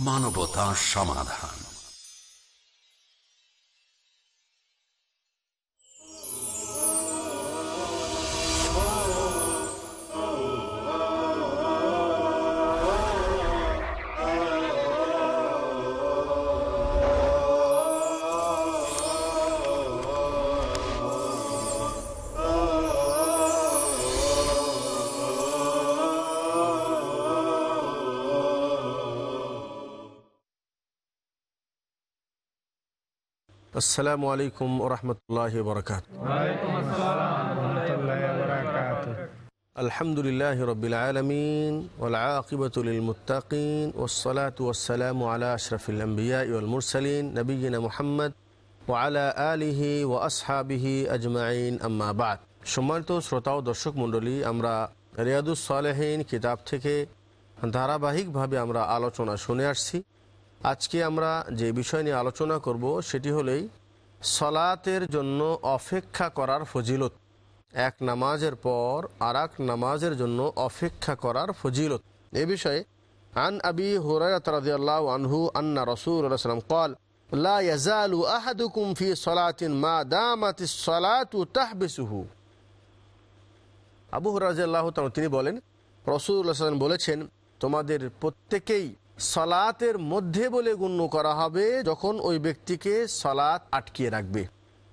মানবতা সমাধান। আসসালামু আলাইকুম ওরহমতুল্লাহ বরকাত আলহামদুলিল্লাহ রবিল আলমিন ওলাকিবতুলমতাকিন ওসলাত ওসালাম আলা আশরফিল আম্বিয়া ইউল মুরসালিন নবীনা মোহাম্মদ ওয়ালা আলিহি ও আসহাবিহি আজমাইন আম্মাবাদ সম্মানিত শ্রোতা ও দর্শক মণ্ডলী, আমরা রিয়াদুস সালেহীন কিতাব থেকে ধারাবাহিকভাবে আমরা আলোচনা শুনে আসছি। আজকে আমরা যে বিষয় নিয়ে আলোচনা করব সেটি হলেই সলাতের জন্য অপেক্ষা করার ফজিলত এক নামাজের পর আর এক নামাজের জন্য অপেক্ষা করার ফজিলত এ বিষয়ে আন আবি হুরায়রাত রাদিয়াল্লাহু আনহু আন্না রাসূলুল্লাহ সাল্লাম قال لا يزال احدكم في صلاه ما دامت الصلاه تحبسه আবু হুরায়রাহ তিনি বলেন রসুল্লাহ সাল্লাম বলেছেন তোমাদের প্রত্যেকেই সলাতের মধ্যে বলে গণ্য করা হবে যখন ওই ব্যক্তিকে সলাৎ আটকিয়ে রাখবে।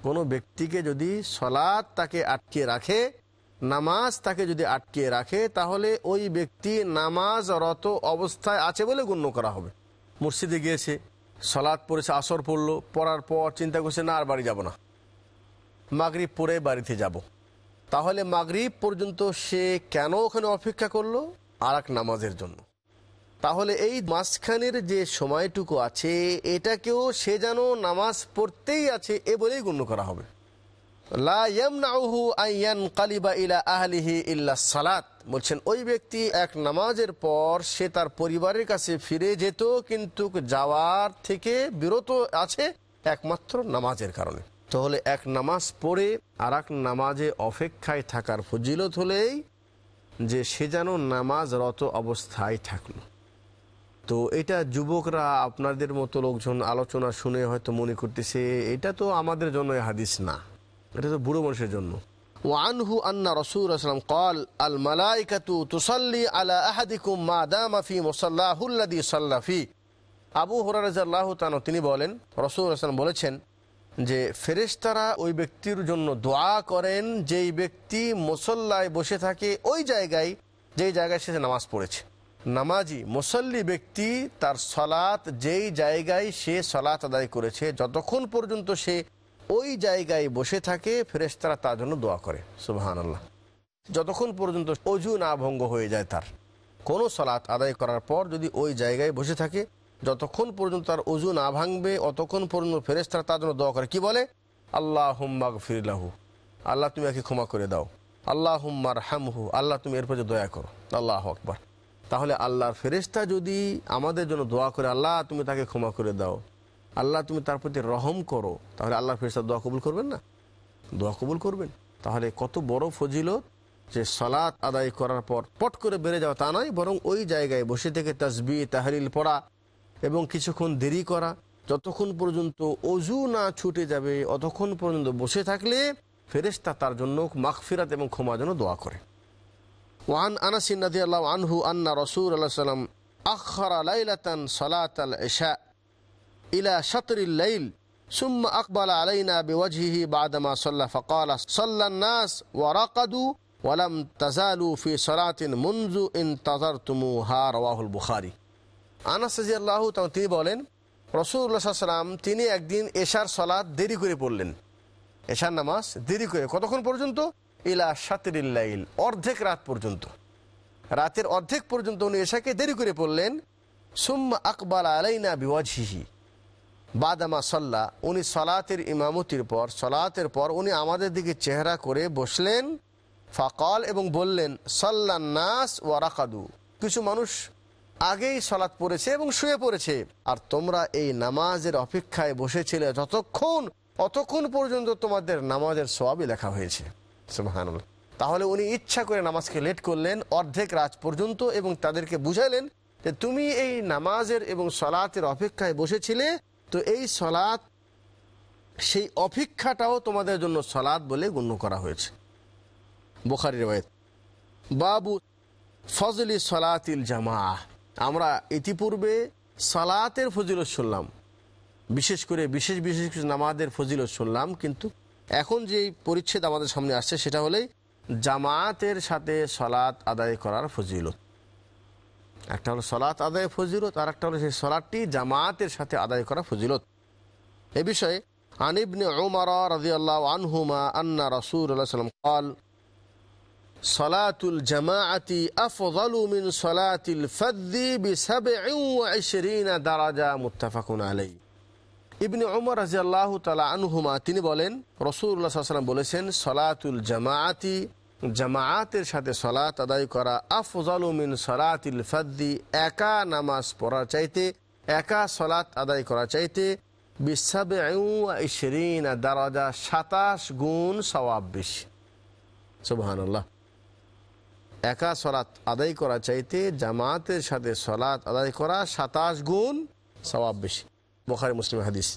কোনো ব্যক্তিকে যদি সলাৎ তাকে আটকিয়ে রাখে, নামাজ তাকে যদি আটকিয়ে রাখে, তাহলে ওই ব্যক্তি নামাজরত অবস্থায় আছে বলে গণ্য করা হবে। মসজিদে গিয়েছে সলাৎ পড়েছে, আসর পড়ল, পড়ার পর চিন্তা করছে, না, আর বাড়ি যাব না। মাগরিব পরে বাড়িতে যাব। তাহলে মাগরিব পর্যন্ত সে কেন ওখানে অপেক্ষা করল? আর নামাজের জন্য। তাহলে এই মাঝখানের যে সময়টুকু আছে, এটাকেও সে যেন নামাজ পড়তেই আছে এ বলেই গণ্য করা হবে। সালাত। বলছেন, ওই ব্যক্তি এক নামাজের পর সে তার পরিবারের কাছে ফিরে যেত, কিন্তু যাওয়ার থেকে বিরত আছে একমাত্র নামাজের কারণে। তাহলে এক নামাজ পড়ে আর এক নামাজে অপেক্ষায় থাকার ফজিলত হলেই যে সে যেন নামাজরত অবস্থায় থাকল। তো এটা যুবকরা, আপনাদের মতো লোকজন আলোচনা শুনে হয়তো মনে করতেছে, এটা তো আমাদের জন্য হাদিস না। এটা তো বুড়ো মানুষের জন্য। ওয়ানহু আন্না রসুল আসলাম কল, আল মালাইকাতু তুসল্লি আলা আহাদিকুম মা দামাফি মোসাল্লাহুল্লাদি সাল্লাফি আবু হরারাজাল্লাহ তানো তিনি বলেন, রসুল আসলাম বলেছেন যে, ফেরেশতারা ওই ব্যক্তির জন্য দোয়া করেন, যেই ব্যক্তি মুসল্লায় বসে থাকে, ওই জায়গায়, যেই জায়গায় সে নামাজ পড়েছে। নামাজি, মুসল্লি ব্যক্তি তার সলাৎ, যেই জায়গায় সে সলাৎ আদায় করেছে, যতক্ষণ পর্যন্ত সে ওই জায়গায় বসে থাকে ফেরেস্তারা তার জন্য দোয়া করে। সুবাহান আল্লাহ যতক্ষণ পর্যন্ত অজু না ভঙ্গ হয়ে যায় তার। কোনো সলাৎ আদায় করার পর যদি ওই জায়গায় বসে থাকে, যতক্ষণ পর্যন্ত তার অজু না ভাঙবে, অতক্ষণ পর্যন্ত ফেরেস্তারা তার জন্য দোয়া করে। কি বলে? আল্লাহ হুম্মাগ ফিরলাহু আল্লাহ, তুমি একে ক্ষমা করে দাও। আল্লাহ হুম্মার হামহু আল্লাহ, তুমি এর দয়া করো। আল্লাহ আকবর। তাহলে আল্লাহর ফেরেস্তা যদি আমাদের জন্য দোয়া করে, আল্লাহ তুমি তাকে ক্ষমা করে দাও, আল্লাহ তুমি তার প্রতি রহম করো, তাহলে আল্লাহর ফেরেস্তা দোয়া কবুল করবেন না? দোয়া কবুল করবেন। তাহলে কত বড় ফজিলত যে সলাৎ আদায় করার পর পট করে বেড়ে যাওয়া তা নয়, বরং ওই জায়গায় বসে থেকে তসবি তাহরিল পড়া এবং কিছুক্ষণ দেরি করা। যতক্ষণ পর্যন্ত অজু না ছুটে যাবে, অতক্ষণ পর্যন্ত বসে থাকলে ফেরেস্তা তার জন্য মাগফিরাত এবং ক্ষমা জন্য দোয়া করে। وعن أنس رضي الله عنه أن رسول الله صلى الله عليه وسلم أخر ليلة صلاة العشاء إلى شطر الليل ثم أقبل علينا بوجهه بعدما صلى فقال صلى الناس ورقدوا ولم تزالوا في صلاة منذ انتظرتموها رواه البخاري আনাস আল্লাহ তিনি বলেন রসুল্লাহ সাল্লাম তিনি একদিন এশার সলাদ দেরি করে পড়লেন এশার নামাজ দেরি করে কতক্ষণ পর্যন্ত ইলা সাতিরিল্লাইল অর্ধেক রাত পর্যন্ত। রাতের অর্ধেক পর্যন্ত উনি এশাকে দেরি করে পড়লেন। সুম্মা আকবাল আলাইনা বিওয়াজহিহি। বাদামা সাল্লাহ উনি সলাতের ইমামতির পর, সলাতের পর উনি আমাদের দিকে চেহারা করে বসলেন। ফাকল এবং বললেন, সাল্লা নাস ওয়ারাকাদু কিছু মানুষ আগেই সলাৎ পড়েছে এবং শুয়ে পড়েছে। আর তোমরা এই নামাজের অপেক্ষায় বসেছিলে যতক্ষণ, অতক্ষণ পর্যন্ত তোমাদের নামাজের সবাবই লেখা হয়েছে। তাহলে উনি ইচ্ছা করে নামাজকে লেট করলেন, অর্ধেক রাত পর্যন্ত এবং তাদেরকে বুঝাইলেন যে তুমি এই নামাজের এবং সলাতের অপেক্ষায় বসেছিলে, তো এই সলাৎ সেই অপেক্ষাটাও তোমাদের জন্য সলাৎ বলে গণ্য করা হয়েছে। বোখারি রেওয়ায়ত। বাবু ফজলি সলাতিল জামা আমরা ইতিপূর্বে সালাতের ফজিলত শুনলাম। বিশেষ করে বিশেষ বিশেষ কিছু নামাজের ফজিলত শুনলাম, কিন্তু এখন যে পরিচ্ছেদ আমাদের সামনে আসছে, সেটা হলেই জামায়াতের সাথে সলাৎ আদায় করার ফজিলত। একটা হলো সলাৎ আদায় ফজিলত, আর একটা হলো সেই সলাৎটি জামায়াতের সাথে আদায় করা ফজিলত। এ বিষয়ে আনিবনে ওমার রাজিয়াল্লাহ আনহুমা আন্না রসুল্লাহ সাল্লাম কল, সলাতুল জামাআতি আফজালু মিন সলাতিল ফাদ্দি বিসাবঈ ওয়া দারাজা, মুত্তাফাকুন আলাইহি। ইবনে ওমর রাজিয়াল্লাহ তালা আনহুমা, তিনি বলেন রসুল্লাহ সাল্লাম বলেছেন, সলাতুল জামাআতি, জামাআতের সাথে সলাত আদায় করা আফজালু মিন সলাতিল ফাদ্দি, একা নামাজ পড়ার চাইতে, একা সলাত আদায় করা চাইতে বিসাবে ইশরিন দারাজা, সাতাশ গুণ সওয়াব বেশি। সুবহানাল্লাহ। একা সলাৎ আদায় করা চাইতে, জামাতের সাথে সলাৎ আদায় করা সাতাশ গুণ সওয়াব বেশি। বোখারি মুসলিম হাদিস।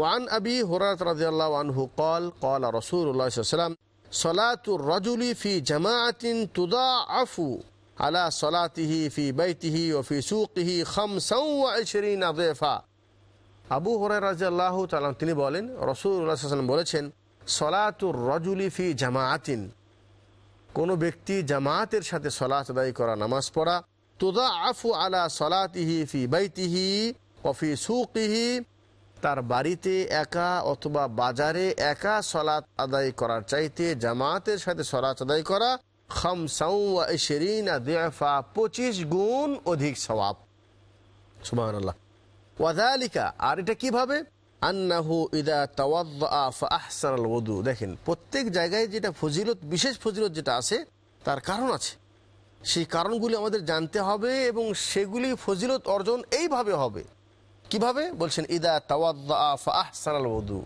ওয়ান আবি হুরাত রাজিয়াল্লাহ আনহু কল কল রসুল্লাহ সাল্লাম সলাতুর রজুলি ফি জামাতিন তুদা আফু আলা সলাতিহি ফি বৈতিহি ও ফি সুকিহি খামসরিন আদেফা আবু হরে রাজিয়াল্লাহ তালাম তিনি বলেন রসুল্লাহ সাল্লাম বলেছেন, সলাতুর রজুলি ফি জামাতিন কোনো ব্যক্তি জামাতের সাথে সলাত করা, নামাজ পড়া তুদা আফু আলা সলাতিহি ফি বৈতিহি অফি সুকিহি, তার বাড়িতে একা অথবা বাজারে একা সলাত আদায় করার চাইতে জামাতের সাথে সলাত আদায় করা খাম সাউরিন পঁচিশ গুণ অধিক সবাব সুবাহ ওয়াদালিকা আর এটা কীভাবে? আন্নাহু ইদা তাওয়াদ ওদু দেখেন, প্রত্যেক জায়গায় যেটা ফজিলত, বিশেষ ফজিলত যেটা আছে, তার কারণ আছে। সেই কারণগুলি আমাদের জানতে হবে এবং সেগুলি ফজিলত অর্জন এইভাবে হবে। কীভাবে? বলছেন, ইদা তাওয়াদ ওদু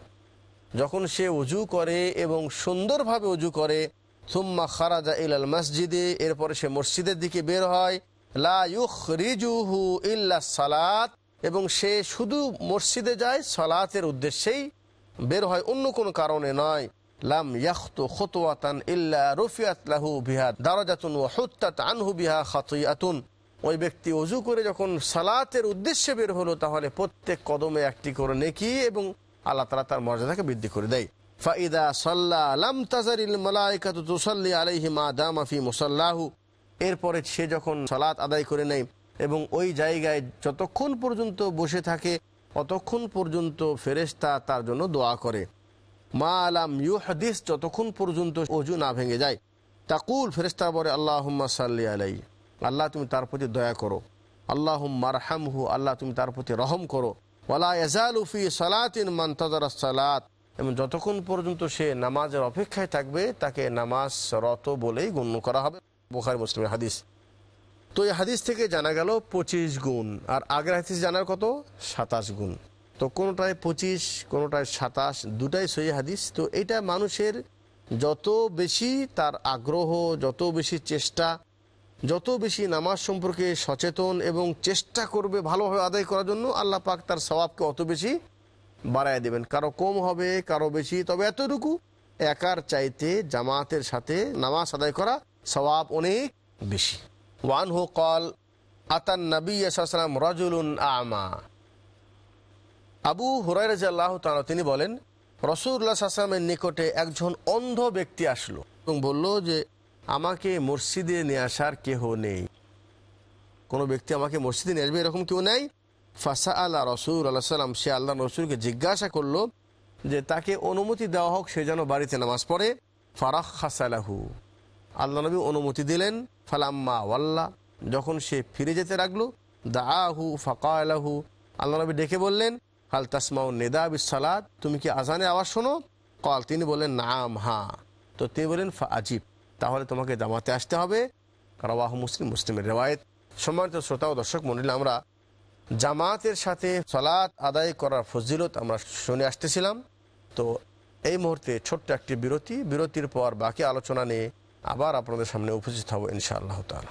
যখন সে উজু করে এবং সুন্দরভাবে উজু করে, সুম্মা খারাজা ইলাল মসজিদে, এরপরে সে মসজিদের দিকে বের হয়, লা রিজুহু ইল্লা সালাত, এবং সে শুধু মসজিদে যায়, সালাতের উদ্দেশ্যেই বের হয়, অন্য কোনো কারণে নয়। লাম ইয়াখতু খতোয়াতান ইল্লা রফিয়াত লাহু বিহা দারাজাতুন ওয়া হুত্তাত আনহু বিহা খাতিয়াতুন। ওই ব্যক্তি অজু করে যখন সালাতের উদ্দেশ্যে বের হলো, তাহলে প্রত্যেক কদমে একটি করে নেকি এবং আল্লাহ তালা তার মর্যাদাকে বৃদ্ধি করে দেয়। ফাইদা সাল্লাহ তাজারিল মালাইকাতু তুসাল্লি আলাইহি মা দামাফি মুসাল্লাহু। এরপরে সে যখন সালাত আদায় করে নেয় এবং ওই জায়গায় যতক্ষণ পর্যন্ত বসে থাকে অতক্ষণ পর্যন্ত ফেরেস্তা তার জন্য দোয়া করে। মা আলাম ইউ হাদিস যতক্ষণ পর্যন্ত অজু না ভেঙে যায়। তাকুল ফেরেস্তা বলে আল্লাহ সাল্লি আলাই আল্লাহ তুমি তার প্রতি দয়া করো। আল্লাহ মারহামহু আল্লাহ তুমি তার প্রতি রহম করো। এজালুফি সালাতিন মান্তাজার সালাত। এবং যতক্ষণ পর্যন্ত সে নামাজের অপেক্ষায় থাকবে, তাকে নামাজ রত বলেই গণ্য করা হবে। বোখারি মুসলিমের হাদিস। তো এই হাদিস থেকে জানা গেল পঁচিশ গুণ, আর আগের হাদিস জানার কত? সাতাশ গুণ। তো কোনোটায় পঁচিশ, কোনোটায় সাতাশ, দুটাই সহি হাদিস। তো এটা মানুষের যত বেশি তার আগ্রহ, যত বেশি চেষ্টা যত বেশি নামাজ সম্পর্কে সচেতন এবং চেষ্টা করবে ভালোভাবে আদায় করার জন্য আল্লাহ পাক তার স্বভাবকে অত বেশি বাড়ায় দেবেন। কারও কম হবে, কারও বেশি। তবে এতটুকু একার চাইতে জামাতের সাথে নামাজ আদায় করা স্বভাব অনেক বেশি। ওয়ান হু কল আতান নবী সাল্লাম রজুলুন আমা। আবু হুরাই রাজিয়াল্লাহ তাআলা তিনি বলেন রসুল্লাহ আসলামের নিকটে একজন অন্ধ ব্যক্তি আসলো এবং বলল যে আমাকে মসজিদে নিয়ে আসার কেহ নেই। কোনো ব্যক্তি আমাকে মসজিদে নিয়ে আসবে এরকম কেউ নেই? ফাসা আল্লাহ রসুল আল্লাহ সাল্লাম সে আল্লাহ রসুলকে জিজ্ঞাসা করল যে তাকে অনুমতি দেওয়া হোক, সে যেন বাড়িতে নামাজ পড়ে। ফারাক খাসালাহু আল্লাহ নবী অনুমতি দিলেন। ফালাম্মা ওয়াল্লা, যখন সে ফিরে যেতে লাগল দাহু ফাঁকা আলাহু আল্লাহ নবী ডেকে বললেন, হাল তাসমাউ নেদা বিসালাদ তুমি কি আজানে আওয়াজ শোনো? কল তিনি বললেন, নাম, হা। তো তিনি বললেন ফা আজিব তাহলে তোমাকে জামাতে আসতে হবে। রাওয়াহ মুসলিম, মুসলিমের রেওয়ায়ত। সম্মানিত শ্রোতা ও দর্শক মন্ডলী, আমরা জামাতের সাথে সলাৎ আদায় করার ফজিলত আমরা শুনে আসতেছিলাম। তো এই মুহূর্তে ছোট্ট একটি বিরতি। বিরতির পর বাকি আলোচনা নিয়ে আবার আপনাদের সামনে উপস্থিত হব ইনশাআল্লাহ তালা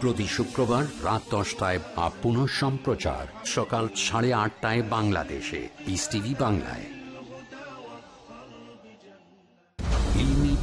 প্রতি শুক্রবার রাত দশটায় বা পুনঃ সম্প্রচার। সকাল সাড়ে আটটায় বাংলাদেশে। পিস টিভি বাংলায়।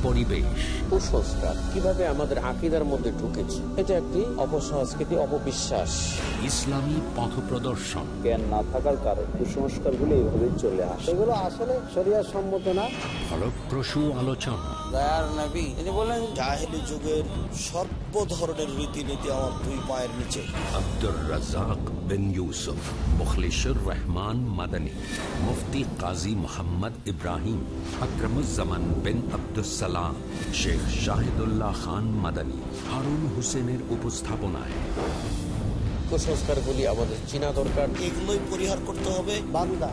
পরিবেশ। কুসংস্কার কীভাবে আমাদের আকিদার মধ্যে ঢুকেছে এটা একটি অপসংস্কৃতি অপবিশ্বাস। ইসলামী পথপ্রদর্শন জ্ঞান না থাকার কারণে কুসংস্কারগুলো এইভাবে চলে আসে। এগুলো আসলে শরিয়া সম্মত না। ফলপ্রসূ আলোচনা। দয়ার নবী তিনি বললেন জাহেলি যুগের সর্ব ধরনের রীতিনীতি আমার দুই পায়ের নিচে। আব্দুর রাজাক বিন ইউসুফ মুখলিসুর রহমান মাদানী মুফতি কাজী মোহাম্মদ ইব্রাহিম আকরমুজ্জামান বিন আব্দুসালাম শেখ শাহিদুল্লাহ খান মাদানী হারুন হোসেনের উপস্থাপনায়। কুসংস্কারগুলি আমাদের চিনা দরকার। এগুলোই পরিহার করতে হবে। বান্দা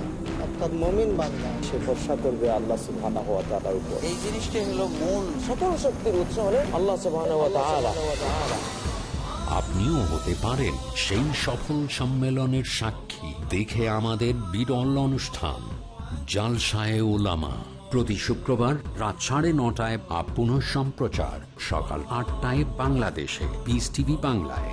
অর্থাৎ মমিন বান্দা সে ভরসা করবে আল্লাহ সুবহানাহু ওয়া তাআলার উপর। এই জিনিসটাই হলো মূল সকল শক্তির উৎস হলো আল্লাহ সুবহানাহু ওয়া তাআলা। আপনিও হতে পারেন সেই সফল সম্মেলনের সাক্ষী। দেখে আমাদের বিরল অনুষ্ঠান জালসায় ওলামা প্রতি শুক্রবার রাত সাড়ে নটায় বা পুনঃ সম্প্রচার সকাল আটটায় বাংলাদেশে পিস টিভি বাংলায়।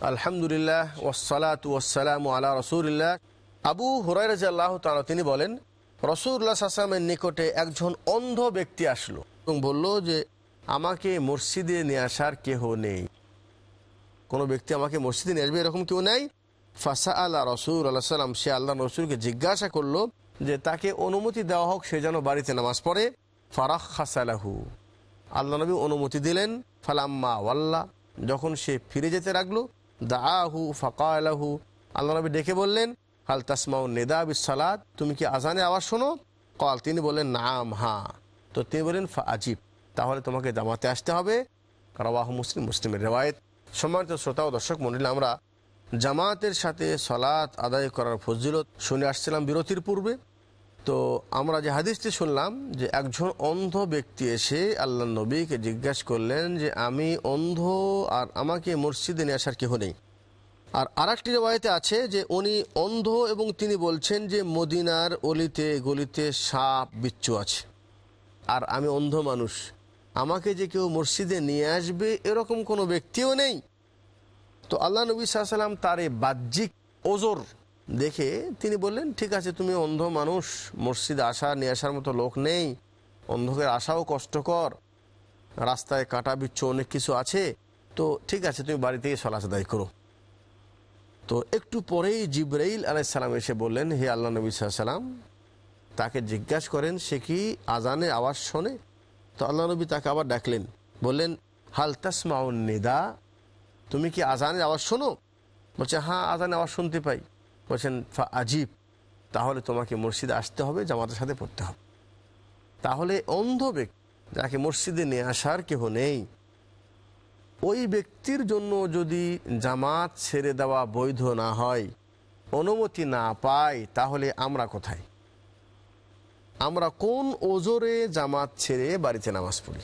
আলহামদুলিল্লাহ ওসালাত ওয়াসালাম আলা রসুলিল্লাহ। আবু হুরাই রাজিয়াল্লাহ তাআলা তিনি বলেন রসুল্লাহ আসলামের নিকটে একজন অন্ধ ব্যক্তি আসলো এবং বলল যে, আমাকে মসজিদে নিয়ে আসার কেহ নেই। কোনো ব্যক্তি আমাকে মসজিদে নিয়ে আসবে এরকম কেউ নেই? ফাসা আল্লাহ রসুল আল্লাহ সাল্লাম সে আল্লাহ রসুলকে জিজ্ঞাসা করল যে, তাকে অনুমতি দেওয়া হোক, সে যেন বাড়িতে নামাজ পড়ে? ফারাক খাসালাহু আল্লাহ নবী অনুমতি দিলেন, ফালাম্মা ওয়াল্লা, যখন সে ফিরে যেতে লাগল দাহু ফাঁকা আলাহু আল্লাহ নবী ডেকে বললেন, হাল তাসমাউ নেদা বিসালাদ তুমি কি আজানে আওয়াজ শোনো? কল, তিনি বললেন, নাম, হা। তো তিনি বললেন ফা আজিব তাহলে তোমাকে জামাতে আসতে হবে। রওয়াহ মুসলিম, মুসলিমের রেওয়ায়ত। সম্মানিত শ্রোতা ও দর্শক মন্ডলী, আমরা জামাতের সাথে সলাৎ আদায় করার ফজিলত শুনে আসছিলাম বিরতির পূর্বে। তো আমরা যে হাদিসটি শুনলাম যে একজন অন্ধ ব্যক্তি এসে আল্লাহ নবীকে জিজ্ঞাসা করলেন যে, আমি অন্ধ আর আমাকে মসজিদে নিয়ে আসার কেহ নেই? আর আরেকটি রেওয়ায়তে আছে যে, উনি অন্ধ এবং তিনি বলছেন যে, মদিনার অলিতে, গলিতে সাপ, বিচ্ছু আছে। আর আমি অন্ধ মানুষ। আমাকে যে কেউ মসজিদে নিয়ে আসবে, এরকম কোনো ব্যক্তিও নেই। তো আল্লাহ নবী সাল্লাম তার এই বাহ্যিক ওজোর দেখে তিনি বললেন, ঠিক আছে, তুমি অন্ধ মানুষ, মসজিদে আসা, নিয়ে আসার মতো লোক নেই। অন্ধকের আসাও কষ্টকর। রাস্তায় কাটা বিচ্ছু অনেক কিছু আছে। তো ঠিক আছে, তুমি বাড়ি থেকে সলাচ আদায় করো। তো একটু পরেই জিব্রাইল আলাইসাল্লাম এসে বললেন, হে আল্লাহ নবী সাল্লাম, তাকে জিজ্ঞাসা করেন, সে কি আজানের আওয়াজ শোনে? তো আল্লাহ নবী তাকে আবার ডাকলেন, বললেন, হাল তাসমাউন নিদা, তুমি কি আজানের আওয়াজ শোনো? বলছে হ্যাঁ আজানের আওয়াজ শুনতে পাই। বলছেন, ফা, আজীব। তাহলে তোমাকে মসজিদে আসতে হবে, জামাতের সাথে পড়তে হবে। তাহলে অন্ধ ব্যক্তি, যাকে মসজিদে নিয়ে আসার কেহ নেই, ওই ব্যক্তির জন্য যদি জামাত ছেড়ে দেওয়া বৈধ না হয়, অনুমতি না পায়, তাহলে আমরা কোথায়? আমরা কোন ওজোরে জামাত ছেড়ে বাড়িতে নামাজ পড়ি?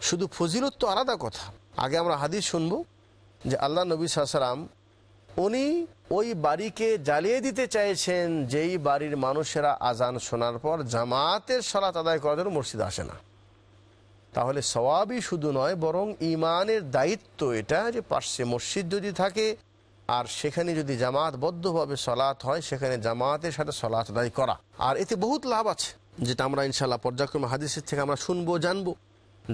শুধু ফজিলত তো আলাদা কথা। আগে আমরা হাদিস শুনব যে আল্লাহ নবী সাসারাম উনি ওই বাড়িকে জ্বালিয়ে দিতে চাইছেন, যেই বাড়ির মানুষেরা আজান শোনার পর জামাতের সলাত আদায় করার জন্য মসজিদ আসে না। তাহলে সওয়াবই শুধু নয়, বরং ইমানের দায়িত্ব এটা যে পার্শ্বে মসজিদ যদি থাকে, আর সেখানে যদি জামাতবদ্ধভাবে সলাৎ হয়, সেখানে জামাতের সাথে সলাৎ আদায় করা। আর এতে বহুত লাভ আছে, যেটা আমরা ইনশাল্লাহ পর্যায়ক্রমে হাদিসের থেকে আমরা শুনব, জানব।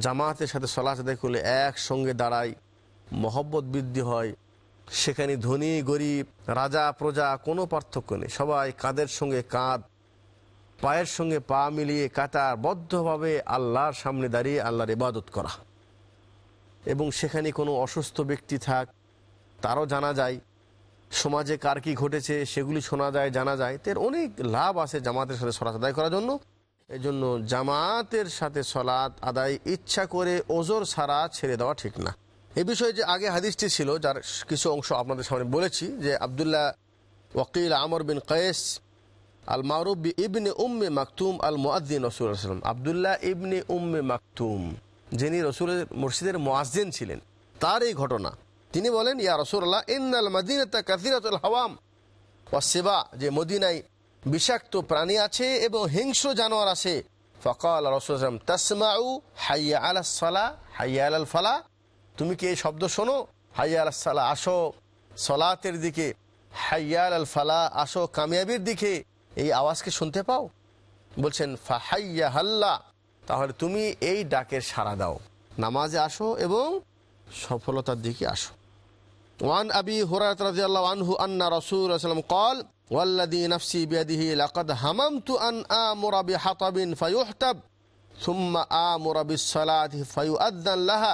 জামাতের সাথে সলাৎ আদায় করলে একসঙ্গে দাঁড়াই মহব্বত বৃদ্ধি হয় সেখানে ধনী, গরিব, রাজা, প্রজা, কোনো পার্থক্য নেই। সবাই কাঁধের সঙ্গে কাঁধ, পায়ের সঙ্গে পা মিলিয়ে কাতার, বদ্ধভাবে আল্লাহর সামনে দাঁড়িয়ে আল্লাহর ইবাদত করা। এবং সেখানে কোনো অসুস্থ ব্যক্তি থাক, তারও জানা যায়, সমাজে কার কি ঘটেছে, সেগুলি শোনা যায়, জানা যায়। তার অনেক লাভ আছে জামাতের সাথে সলাৎ আদায় করার জন্য। এই জন্য জামাতের সাথে সলাৎ আদায় ইচ্ছা করে ওজোর সারা ছেড়ে দেওয়া ঠিক না। এ বিষয়ে যে আগে হাদিসটি ছিল, যার কিছু অংশ আপনাদের সামনে বলেছি, যে আবদুল্লাহ ওকিল আমর বিন কয়েস আল মারুব ইবনে উম্মে মাকতুম আল মুআদ্দিন রসুল সাল্লাম আবদুল্লাহ ইবনে উম্মে মাকতুম, যিনি রসুলের মসজিদের মোয়াজ্জিন ছিলেন, তার এই ঘটনা। তিনি বলেন, ইয়া রসুল্লাহ ইন্নাল মাদিনাতা কাসিরাতুল হাওয়াম ওয়াসিবা যে মদিনায় বিষাক্ত প্রাণী আছে এবং হিংস্র জানোয়ার আছে। ফকাল রসুলাম তাসমাউ হাইয়া আলা সালা, হাইয়া আল ফালা তুমি কি এই শব্দ শোনো হাইয়া আল সালা আসো সলাতের দিকে হাইয়াল আল ফালা আসো কামিয়াবির দিকে এই আওয়াজকে শুনতে পাও বলছেন ফাহাইয়া হাল্লা তাহলে তুমি এই ডাকের সাড়া দাও নামাজে আসো এবং সফলতার দিকে আসো ওয়ান আবি হুরায়রা রাদিয়াল্লাহু আনহু আন্না রাসূল সাল্লাল্লাহু قال والذي نفسي بيده لقد هممت أن آمر بحطب فيحتب ثم آمر بالصلاة فيؤذن لها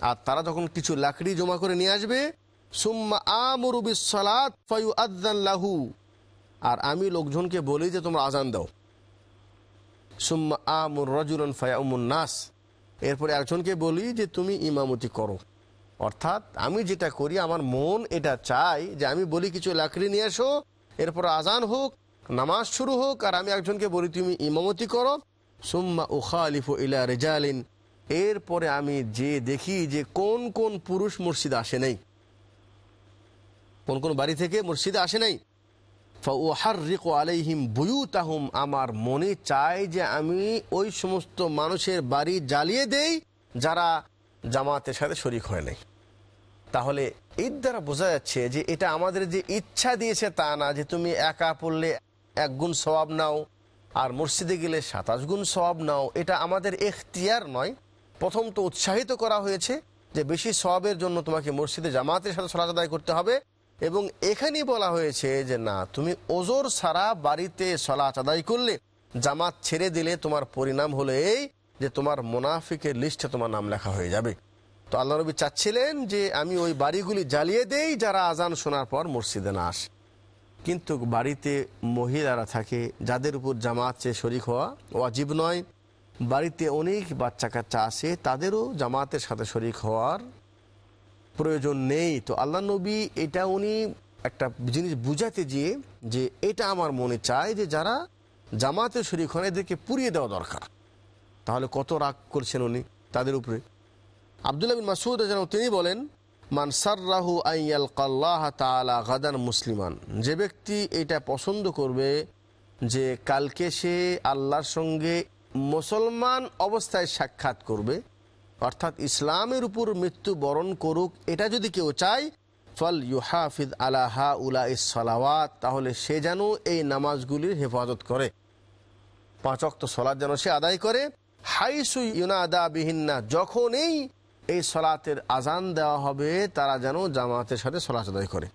আর তারা যখন কিছু লাকড়ি জমা করে নিয়ে আসবে, সুম্মা আর আমি লোকজনকে বলি যে তোমরা আজান দাও। ফায়াউমুন নাস। এরপরে একজনকে বলি যে তুমি ইমামতি করো। অর্থাৎ আমি যেটা করি, আমার মন এটা চাই যে আমি বলি কিছু লাকড়ি নিয়ে এসো, এরপর আজান হোক, নামাজ শুরু হোক, আর আমি একজনকে বলি তুমি ইমামতি করো। সুম্মা উখা আলিফু ইলা রেজালিন এরপরে আমি যে দেখি যে কোন কোন পুরুষ মসজিদে আসে নাই। কোন কোন বাড়ি থেকে মসজিদে আসে নাই। আলাইহিম বুয়ুতাহুম, আমার মনে চায় যে আমি ওই সমস্ত মানুষের বাড়ি জ্বালিয়ে দেই যারা জামাতের সাথে শরিক হয় নাই। তাহলে এর দ্বারা বোঝা যাচ্ছে যে এটা আমাদের যে ইচ্ছা দিয়েছে তা না, যে তুমি একা পড়লে এক গুণ স্বভাব নাও আর মসজিদে গেলে সাতাশ গুণ স্বভাব নাও, এটা আমাদের এখতিয়ার নয়। প্রথম তো উৎসাহিত করা হয়েছে যে বেশি স্বভাবের জন্য তোমাকে মসজিদে জামাতের সাথে সলাচ আদায় করতে হবে এবং এখানেই বলা হয়েছে যে না, তুমি ওজোর সারা বাড়িতে সলাচ আদায় করলে জামাত ছেড়ে দিলে তোমার পরিণাম হলো এই যে তোমার মোনাফিকের লিস্টে তোমার নাম লেখা হয়ে যাবে। তো আল্লাহ রবি চাচ্ছিলেন যে আমি ওই বাড়িগুলি জ্বালিয়ে দেই যারা আজান শোনার পর মসজিদে না আসে। কিন্তু বাড়িতে মহিলারা থাকে, যাদের উপর জামাত চেয়ে শরিক হওয়া ওয়াজিব নয়। বাড়িতে অনেক বাচ্চা কাচ্চা আসে তাদেরও জামাতের সাথে শরিক হওয়ার প্রয়োজন নেই। তো আল্লাহ নবী এটা উনি একটা জিনিস বুঝাতে গিয়ে যে এটা আমার মনে চায় যে যারা জামাতে শরিক হন, এদেরকে পুড়িয়ে দেওয়া দরকার। তাহলে কত রাগ করছেন উনি তাদের উপরে। আবদুল্লাহ মাসুদ যেন তিনি বলেন, মান সার্রাহু আইয়াল কাল্লাহ তালা গাদান মুসলিমান। যে ব্যক্তি এটা পছন্দ করবে যে কালকে সে আল্লাহর সঙ্গে মুসলমান অবস্থায় সাক্ষাৎ করবে, অর্থাৎ ইসলামের উপর মৃত্যু বরণ করুক, এটা যদি কেউ চায়, ফল ইউহাফিদ আলাহা উলা ইসালাওয়াত তাহলে সে যেন এই নামাজগুলির হেফাজত করে। পাঁচ অক্ত সলাদ যেন সে আদায় করে। হাইসু ইউনাদা বিহিন্না, যখনই এই সলাতের আজান দেওয়া হবে, তারা যেন জামাতের সাথে সলাচ আদায় করে।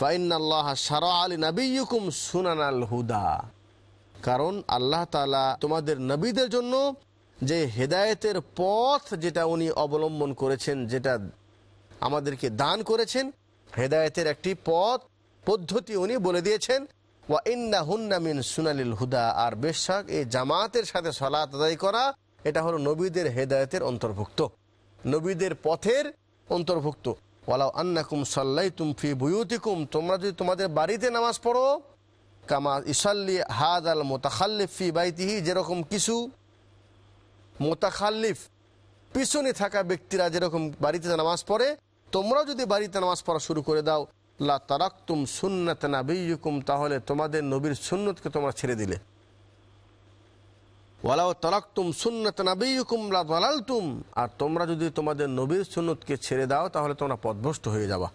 ফাইনাল্লাহ সারা আলী নবীকুম সুনান আল হুদা। কারণ আল্লাহ তালা তোমাদের নবীদের জন্য যে হেদায়েতের পথ যেটা উনি অবলম্বন করেছেন, যেটা আমাদেরকে দান করেছেন, হেদায়েতের একটি পথ, পদ্ধতি উনি বলে দিয়েছেন, ওয়া ইন্না হুন্না মিন সুনালিল হুদা, আর বেশাক এই জামাতের সাথে সলাত আদায় করা, এটা হলো নবীদের হেদায়েতের অন্তর্ভুক্ত, নবীদের পথের অন্তর্ভুক্ত। ওয়ালাউ আন্নাকুম সাল্লাই ফি বুয়ুতিকুম, তোমরা যদি তোমাদের বাড়িতে নামাজ পড়ো কামা ইসাল্লি হাদ আল মোতাখাল্লিফ ফি বাইতিহি, যেরকম কিছু মোতাখাল্লিফ পিছনে থাকা ব্যক্তিরা যেরকম বাড়িতে নামাজ পড়ে, তোমরাও যদি বাড়িতে নামাজ পড়া শুরু করে দাও, লা তারাক্তুম সুন্নাত নাবিয়ুকুম তাহলে তোমাদের নবীর সুন্নতকে তোমরা ছেড়ে দিলে। ওয়ালাও তারাক্তুম সুন্নাত নাবিয়ুকুম লা দালালতুম, আর তোমরা যদি তোমাদের নবীর সুন্নতকে ছেড়ে দাও, তাহলে তোমরা পথভ্রষ্ট হয়ে যাবা।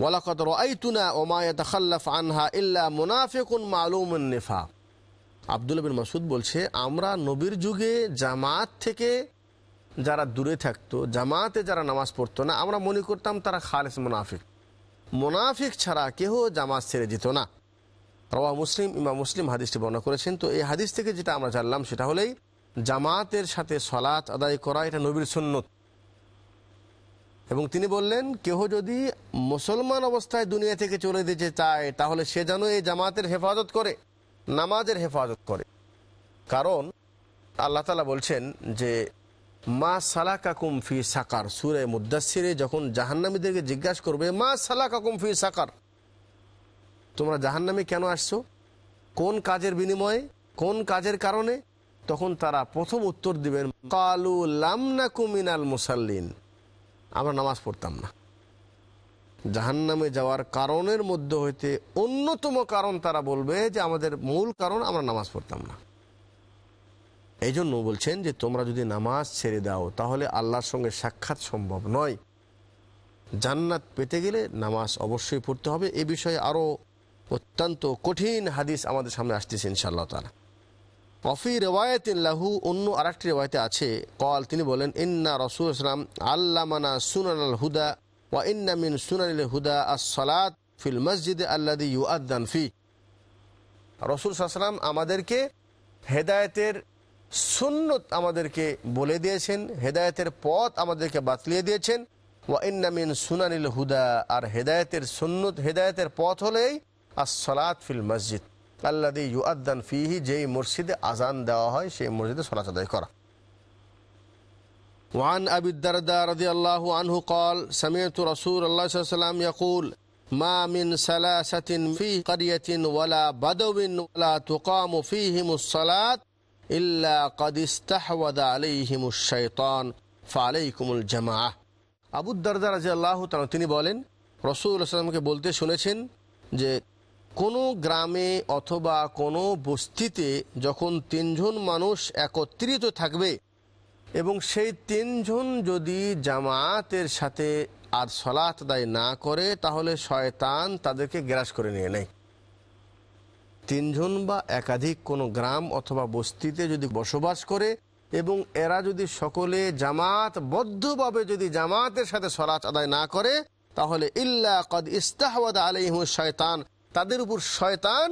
ওয়ালাকাদ রাআইতুনা ওমা ইয়াতাখাল্লাফ আনহা ইল্লা মুনাফিকুন মালুমুন নিফাক আব্দুল বিন মাসুদ বলছে, আমরা নবীর যুগে জামাত থেকে যারা দূরে থাকতো, জামাতে যারা নামাজ পড়তো না, আমরা মনে করতাম তারা খালেস মুনাফিক। মুনাফিক ছাড়া কেহ জামাত ছেড়ে যেত না। রওয়া মুসলিম ইমা মুসলিম হাদিসটি বর্ণনা করেছেন। তো এই হাদিস থেকে যেটা আমরা জানলাম সেটা হলেই, জামাতের সাথে সলাৎ আদায় করা এটা নবীর সুন্নত। এবং তিনি বললেন, কেহ যদি মুসলমান অবস্থায় দুনিয়া থেকে চলে যেতে চায়, তাহলে সে যেন এই জামাতের হেফাজত করে, নামাজের হেফাজত করে। কারণ আল্লাহ তালা বলছেন যে, মা সালাকা কুমফি সাকার, সুরে মুদাসিরে যখন জাহান্নামীদেরকে জিজ্ঞাসা করবে, মা সালাকা কুমফি সাকার, তোমরা জাহান্নামে কেন আসছো? কোন কাজের বিনিময়ে? কোন কাজের কারণে? তখন তারা প্রথম উত্তর দিবেন, কালু লামনা কুমিনাল মুসাল্লিন। আমরা নামাজ পড়তাম না। জাহান্নামে যাওয়ার কারণের মধ্যে হইতে অন্যতম কারণ তারা বলবে যে আমাদের মূল কারণ আমরা নামাজ পড়তাম না। এই জন্য বলছেন যে তোমরা যদি নামাজ ছেড়ে দাও, তাহলে আল্লাহর সঙ্গে সাক্ষাৎ সম্ভব নয়। জান্নাত পেতে গেলে নামাজ অবশ্যই পড়তে হবে। এ বিষয়ে আরও অত্যন্ত কঠিন হাদিস আমাদের সামনে আসতেছে ইনশাআল্লাহ তালা কফি রেওয়ায়তিল্লাহু অন্য আরেকটি রেওয়ায়তে আছে। কল তিনি বলেন, ইন্না রসুল ইসলাম আল্লামানা সুনান আল হুদা ওয়া ইন্না মিন সুনানিল হুদা আস সালাত ফিল মসজিদে আল্লাদি ইউ আদান ফি। রসুল সাল্লাম আমাদেরকে হেদায়েতের সুন্নত আমাদেরকে বলে দিয়েছেন, হেদায়েতের পথ আমাদেরকে বাতলিয়ে দিয়েছেন। ওয়া ইন্না মিন সুনানিল হুদা, আর হেদায়েতের সুন্নত, হেদায়েতের পথ হলেই আস সালাত ফিল মসজিদ। আল্লাদি ইউআদান ফিহি যেই মসজিদে আজান দেওয়া হয় সেই মসজিদে সলাচ আদায় করা وعن أبي الدرداء رضي الله عنه قال سمعت رسول الله صلى الله عليه وسلم يقول ما من سلاسة في قرية ولا بدو ولا تقام فيهم الصلاة إلا قد استحوذ عليهم الشيطان فعليكم الجماعة আবু দারদা রাজি আল্লাহ তিনি বলেন রসুল আসলামকে বলতে শুনেছেন যে কোনো গ্রামে অথবা কোনো বস্তিতে যখন তিনজন মানুষ একত্রিত থাকবে এবং সেই তিনজন যদি জামাতের সাথে আর সলাত দায় না করে, তাহলে শয়তান তাদেরকে গ্রাস করে নিয়ে নেয়। তিনজন বা একাধিক কোনো গ্রাম অথবা বস্তিতে যদি বসবাস করে এবং এরা যদি সকলে জামাত বদ্ধভাবে যদি জামাতের সাথে সলাচ আদায় না করে, তাহলে ইল্লা কদ ইস্তাহবাদ আলাইহ শয়তান তাদের উপর শয়তান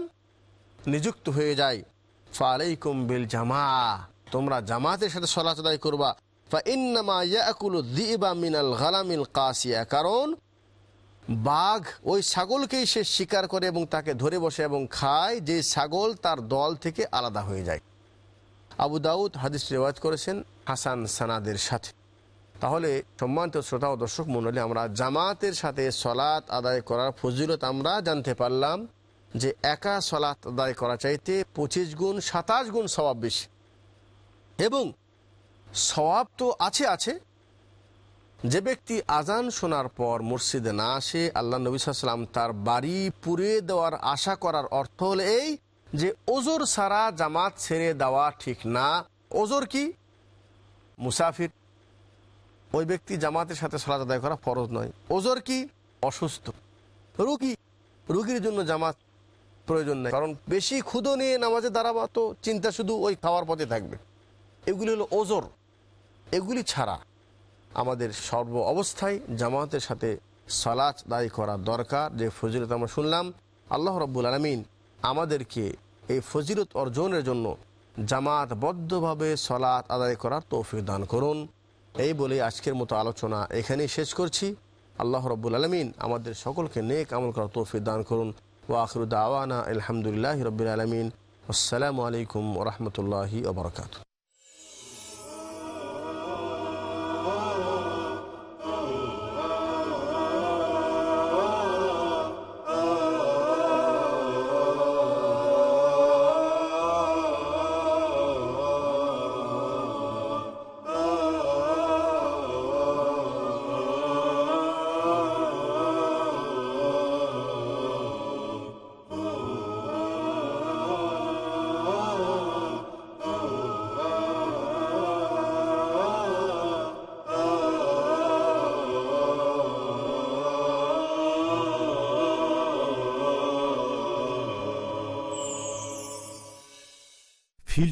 নিযুক্ত হয়ে যায়। ফালাইকুম বিল জামা তোমরা জামাতের সাথে সলাচ আদায় করবা। গালামিল কাসিয়া, কারণ বাঘ ওই ছাগলকেই সে শিকার করে এবং তাকে ধরে বসে এবং খায়, যে ছাগল তার দল থেকে আলাদা হয়ে যায়। আবু দাউদ হাদিস রেওয়াজ করেছেন হাসান সানাদের সাথে। তাহলে সম্মানিত শ্রোতা ও দর্শক মন্ডলী, আমরা জামাতের সাথে সলাৎ আদায় করার ফজিলত আমরা জানতে পারলাম যে একা সলাৎ আদায় করা চাইতে পঁচিশ গুণ, সাতাশ গুণ স্বভাব বেশি। এবং স্বভাব তো আছে আছে, যে ব্যক্তি আজান শোনার পর মসজিদে না আসে, আল্লাহ নবী তার বাড়ি পুড়িয়ে দেওয়ার আশা করার অর্থ হল এই যে ওজোর সারা জামাত ছেড়ে দেওয়া ঠিক না। ওজোর কি? মুসাফির ওই ব্যক্তি জামাতের সাথে সলাত আদায় করা ফরজ নয়। ওজোর কি? অসুস্থ। রুগী? রুগীর জন্য জামাত প্রয়োজন নেই। কারণ বেশি ক্ষুদো নিয়ে নামাজে দাঁড়াবা তো চিন্তা শুধু ওই খাওয়ার পথে থাকবে। এগুলি হলো ওজোর। এগুলি ছাড়া আমাদের সর্ব অবস্থায় জামাতের সাথে সালাত দায়ী করা দরকার। যে ফজিলত আমরা শুনলাম, আল্লাহ রব্বুল আলমিন আমাদেরকে এই ফজিলত অর্জনের জন্য জামাতবদ্ধভাবে সলাৎ আদায় করার তৌফিক দান করুন। এই বলে আজকের মতো আলোচনা এখানেই শেষ করছি। আল্লাহ রব্বুল আলমিন আমাদের সকলকে নেক আমল করা তৌফিক দান করুন। ওয়াখরুদ আওয়ানা আলহামদুলিল্লাহ রবিল আলমিন। আসসালামু আলাইকুম ওরহমতুল্লাহি ওবরকাত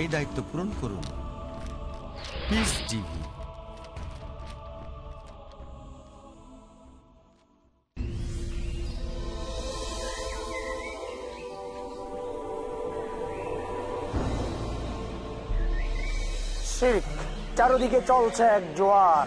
এই দায়িত্ব পূরণ করুন। পিস টিভি চারদিকে চলছে এক জোয়ার।